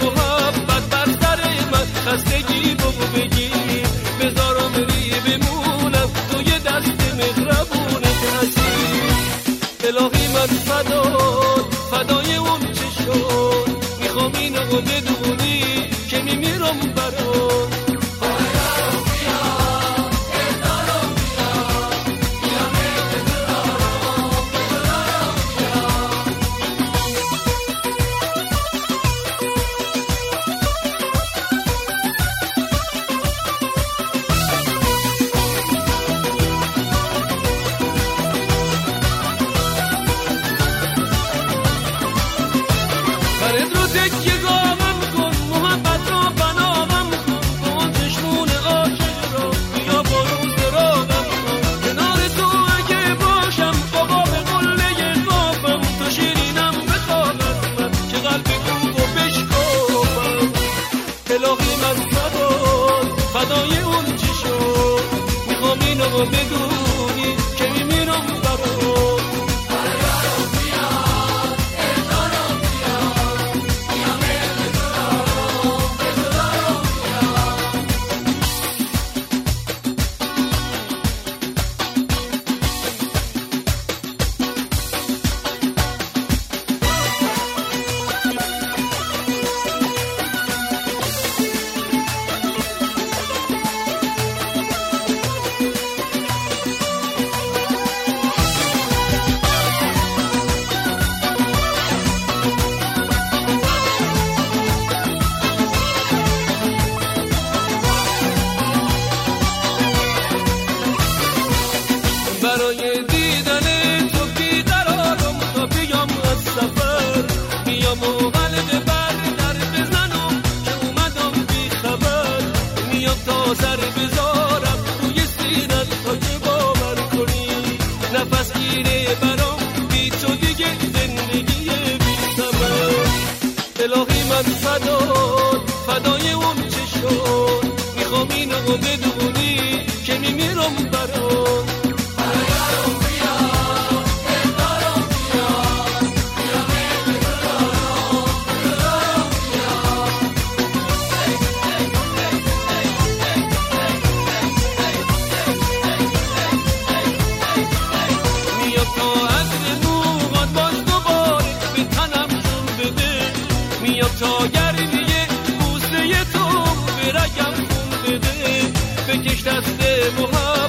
محبت بر سر من خستگی بگو بگی. بذارم ری بمونم توی دست مهربونت هستی. الهی من فدات فدای اون چه شد؟ می‌خوام اینو بدونی که میمیرم بر نفس گیره برام. بی تو دیگه زندگی بی سمن الهی من فداد فدای اون چه شد؟ می‌خوام اینو بدونی که میمیرم برام شکست محمد